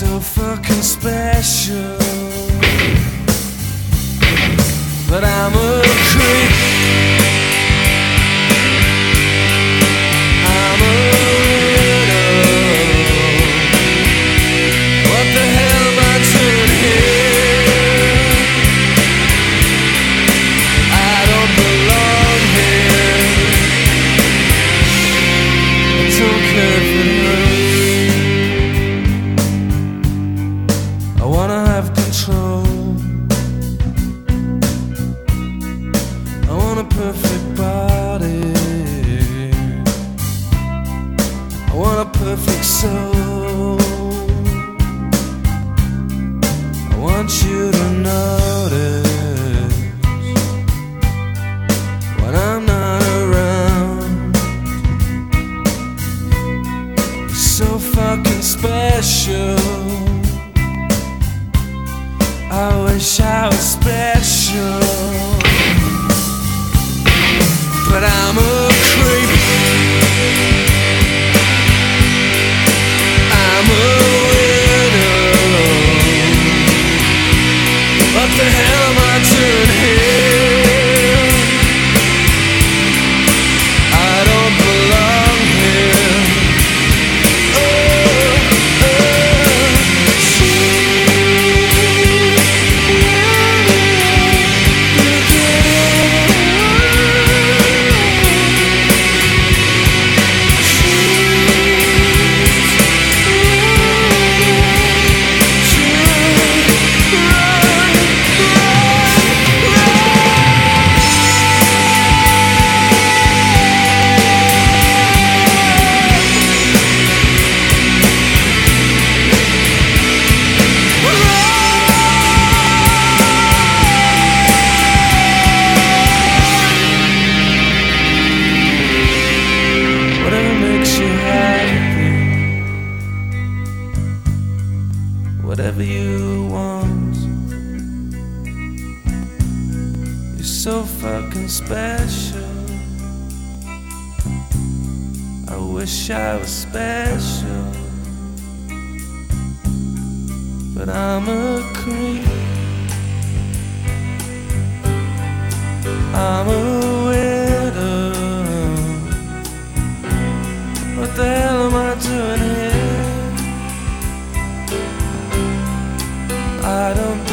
so fucking special. Perfect body. I want a perfect soul. I want you to notice when I'm not around. So fucking special. I wish I was special. But I'm a creep. I'm a widow. What the hell am I doing here? So fucking special. I wish I was special, but I'm a creep. I'm a widow. What the hell am I doing here? I don't